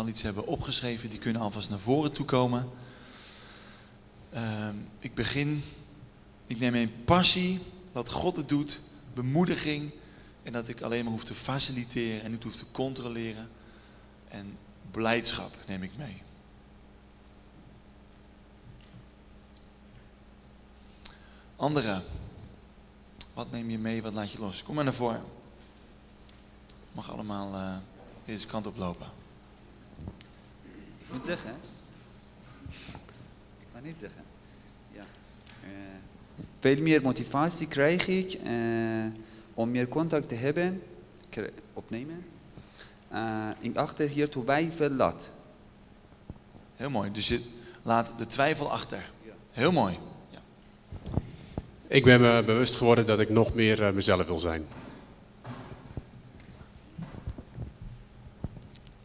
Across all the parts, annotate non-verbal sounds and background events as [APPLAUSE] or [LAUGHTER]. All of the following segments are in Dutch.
al iets hebben opgeschreven, die kunnen alvast naar voren toe komen. Ehm, ik begin, ik neem een passie dat God het doet, bemoediging en dat ik alleen maar hoef te faciliteren en niet hoef te controleren. En blijdschap neem ik mee. Anderen, wat neem je mee, wat laat je los? Kom maar naar voren. Mag allemaal uh, deze kant op lopen. Ik moet zeggen, hè? Ik ga niet zeggen. Ja. Uh, veel meer motivatie krijg ik uh, om meer contact te hebben, opnemen. Uh, ik achter hier twijfel laat. Heel mooi, dus je laat de twijfel achter. Heel mooi. Ja. Ik ben me bewust geworden dat ik nog meer mezelf wil zijn.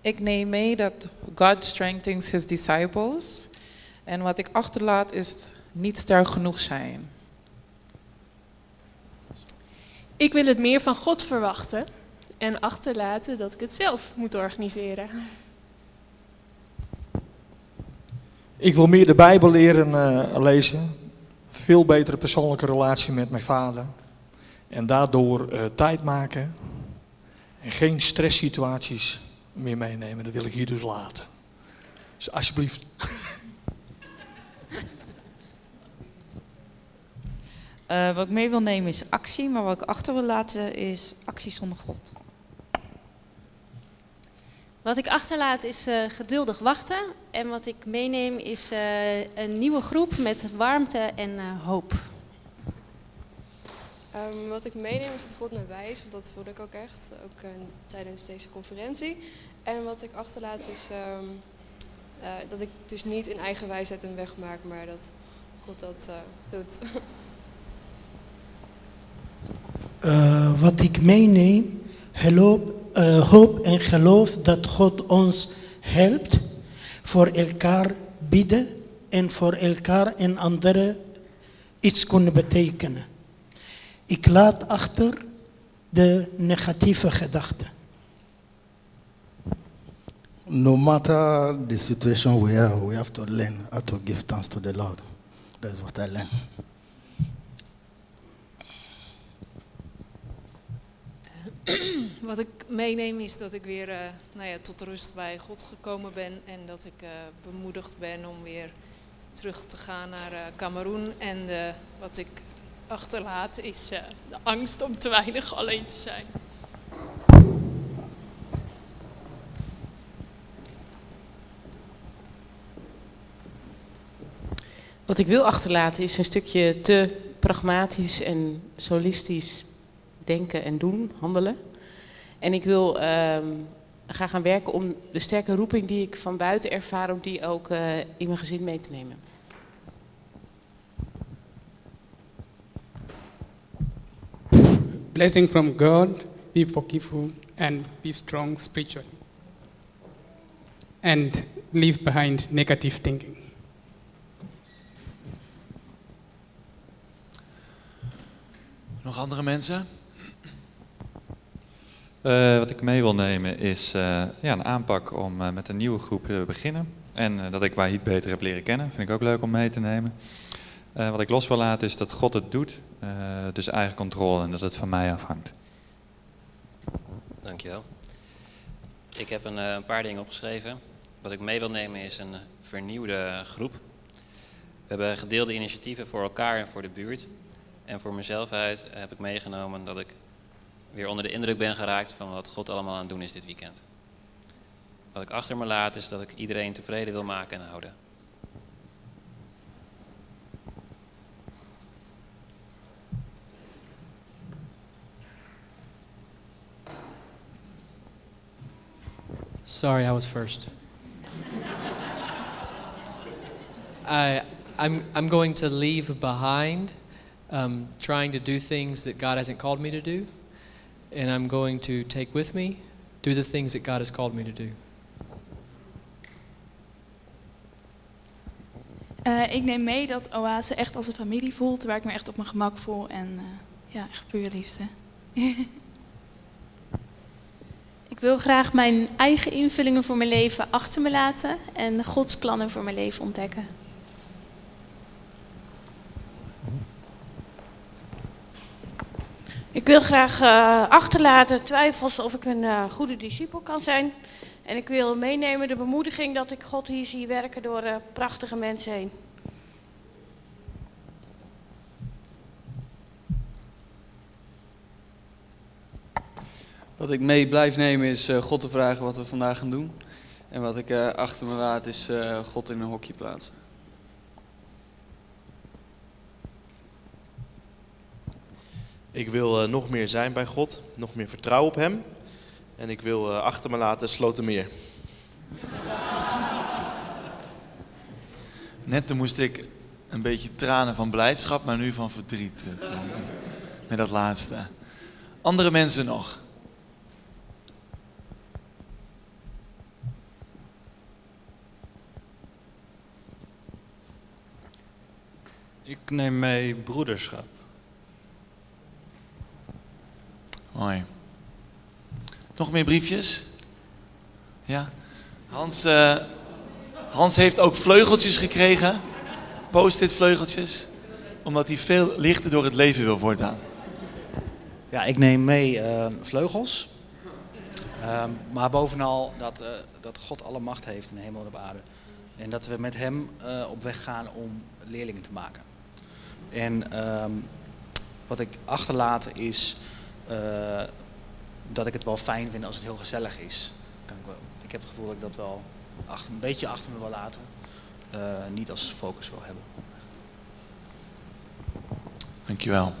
Ik neem mee dat God strengthens his disciples. En wat ik achterlaat is niet sterk genoeg zijn. Ik wil het meer van God verwachten en achterlaten dat ik het zelf moet organiseren. Ik wil meer de Bijbel leren uh, lezen. Veel betere persoonlijke relatie met mijn vader. En daardoor uh, tijd maken. En geen stresssituaties meer meenemen. Dat wil ik hier dus laten. Dus alsjeblieft. Uh, [LAUGHS] wat ik mee wil nemen is actie, maar wat ik achter wil laten is actie zonder God. Wat ik achterlaat is uh, geduldig wachten. En wat ik meeneem is uh, een nieuwe groep met warmte en hoop. Um, wat ik meeneem is dat God nabij is, want dat voelde ik ook echt, ook tijdens deze conferentie. En wat ik achterlaat is um, dat ik dus niet in eigen wijsheid een weg maak, maar dat God dat doet. Uh, [LAUGHS] wat ik meeneem, uh, hoop en geloof dat God ons helpt voor elkaar bidden en voor elkaar en anderen iets kunnen betekenen. Ik laat achter de negatieve gedachten. No matter the situation we are, we have to learn how to give thanks to the Lord. That's what I learned. [CLEARS THROAT] Wat ik meeneem is dat ik weer uh, nou ja, tot rust bij God gekomen ben en dat ik uh, bemoedigd ben om weer terug te gaan naar uh, Cameroen. En wat ik achterlaat is de angst om te weinig alleen te zijn. Wat ik wil achterlaten is een stukje te pragmatisch en solistisch denken en doen, handelen. En ik wil um, graag gaan werken om de sterke roeping die ik van buiten ervaar, om die ook uh, in mijn gezin mee te nemen. Blessing from God, be forgiveful and be strong spiritually. And leave behind negative thinking. Nog andere mensen? Uh, wat ik mee wil nemen is uh, ja, een aanpak om uh, met een nieuwe groep te beginnen. En dat ik Wahid beter heb leren kennen, vind ik ook leuk om mee te nemen. Wat ik los wil laten is dat God het doet, dus eigen controle en dat het van mij afhangt. Dankjewel. Ik heb een, een paar dingen opgeschreven. Wat ik mee wil nemen is een vernieuwde groep. We hebben gedeelde initiatieven voor elkaar en voor de buurt. En voor mezelf heb ik meegenomen dat ik weer onder de indruk ben geraakt van wat God allemaal aan het doen is dit weekend. Wat ik achter me laat is dat ik iedereen tevreden wil maken en houden. Sorry, I was first. I, I'm, I'm going to leave behind um, trying to do things that God hasn't called me to do. and I'm going to take with me, do the things that God has called me to do. Uh, ik neem mee dat Oase echt als een familie voelt, waar ik me echt op mijn gemak voel en uh, ja, echt puur liefde. [LAUGHS] Ik wil graag mijn eigen invullingen voor mijn leven achter me laten en Gods plannen voor mijn leven ontdekken. Ik wil graag eh, achterlaten twijfels of ik een eh, goede discipel kan zijn. En ik wil meenemen de bemoediging dat ik God hier zie werken door eh, prachtige mensen heen. Wat ik mee blijf nemen is eh, God te vragen wat we vandaag gaan doen. En wat ik eh, achter me laat is eh, God in een hokje plaatsen. Ik wil eh, nog meer zijn bij God, nog meer vertrouwen op Hem. En ik wil eh, achter me laten Slotermeer. [LAUGHS] Net toen moest ik een beetje tranen van blijdschap, maar nu van verdriet. Met dat laatste. Andere mensen nog. Ik neem mee broederschap. Mooi. Nog meer briefjes? Ja. Hans, eh, Hans heeft ook vleugeltjes gekregen. Post-it vleugeltjes. Omdat hij veel lichter door het leven wil voortaan. Ja, ik neem mee eh, vleugels. Ehm, maar bovenal dat, eh, dat God alle macht heeft in de hemel en op aarde. En dat we met hem eh, op weg gaan om leerlingen te maken. En ehm, wat ik achterlaat is eh, dat ik het wel fijn vind als het heel gezellig is. Kan ik, wel, ik heb het gevoel dat ik dat wel achter, een beetje achter me wil laten. Eh, niet als focus wil hebben. Dankjewel.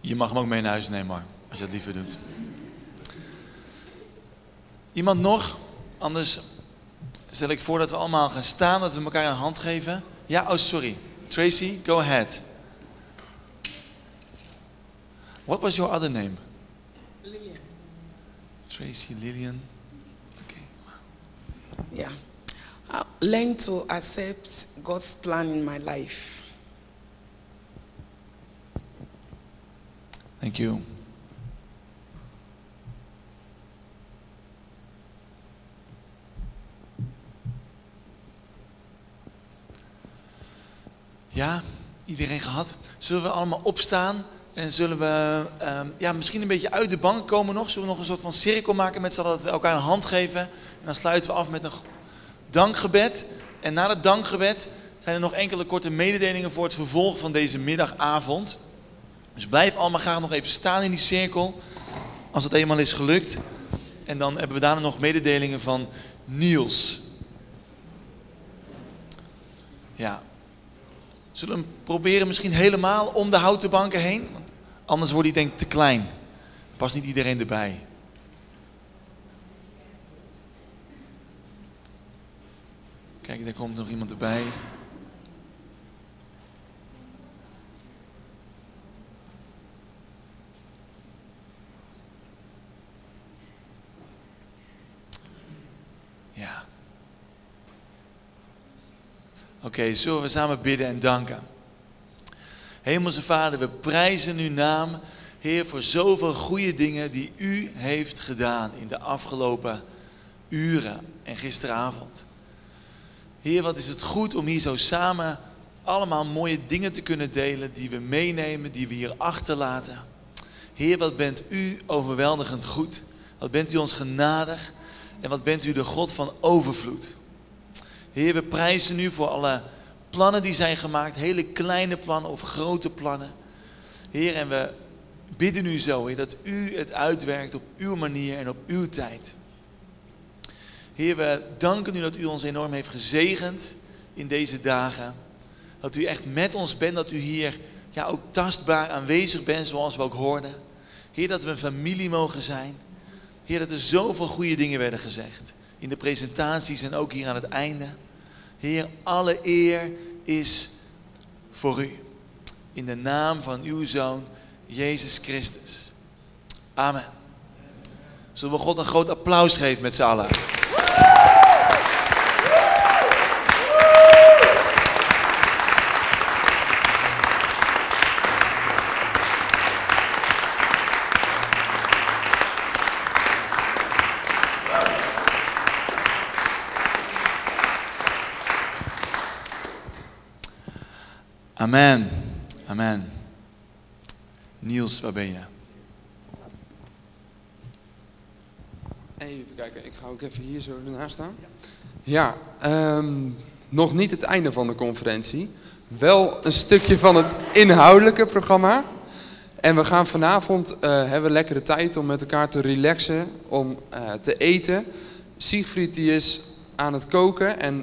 Je mag hem ook mee naar huis nemen, hoor, als je dat liever doet. Iemand nog? Anders stel ik voor dat we allemaal gaan staan, dat we elkaar een hand geven. Ja, oh sorry. Tracy, go ahead. What was your other name? Lillian. Tracy Lillian. Yeah. Uh, learn to accept God's plan in my life. Thank you. Ja, iedereen gehad. Zullen we allemaal opstaan en zullen we ehm, ja, misschien een beetje uit de bank komen nog? Zullen we nog een soort van cirkel maken met z'n allen dat we elkaar een hand geven? En dan sluiten we af met een dankgebed. En na het dankgebed zijn er nog enkele korte mededelingen voor het vervolg van deze middagavond. Dus blijf allemaal graag nog even staan in die cirkel, als het eenmaal is gelukt. En dan hebben we daarna nog mededelingen van Niels. Ja. Zullen we hem proberen misschien helemaal om de houten banken heen? Anders wordt hij denk ik te klein. Past niet iedereen erbij. Kijk, daar komt nog iemand erbij. Oké, zullen we samen bidden en danken? Hemelse Vader, we prijzen uw naam, Heer, voor zoveel goede dingen die u heeft gedaan in de afgelopen uren en gisteravond. Heer, wat is het goed om hier zo samen allemaal mooie dingen te kunnen delen die we meenemen, die we hier achterlaten. Heer, wat bent u overweldigend goed. Wat bent u ons genadig en wat bent u de God van overvloed. Heer, we prijzen u voor alle plannen die zijn gemaakt, hele kleine plannen of grote plannen. Heer, en we bidden u zo, Heer, dat u het uitwerkt op uw manier en op uw tijd. Heer, we danken u dat u ons enorm heeft gezegend in deze dagen. Dat u echt met ons bent, dat u hier ja, ook tastbaar aanwezig bent, zoals we ook hoorden. Heer, dat we een familie mogen zijn. Heer, dat er zoveel goede dingen werden gezegd. In de presentaties en ook hier aan het einde. Heer, alle eer is voor u. In de naam van uw Zoon, Jezus Christus. Amen. Zullen we God een groot applaus geven met z'n allen? Amen. Amen. Niels, waar ben je? Even kijken, ik ga ook even hier zo ernaast staan. Ja, ehm, nog niet het einde van de conferentie. Wel een stukje van het inhoudelijke programma. En we gaan vanavond, eh, hebben lekkere tijd om met elkaar te relaxen, om eh, te eten. Siegfried die is aan het koken en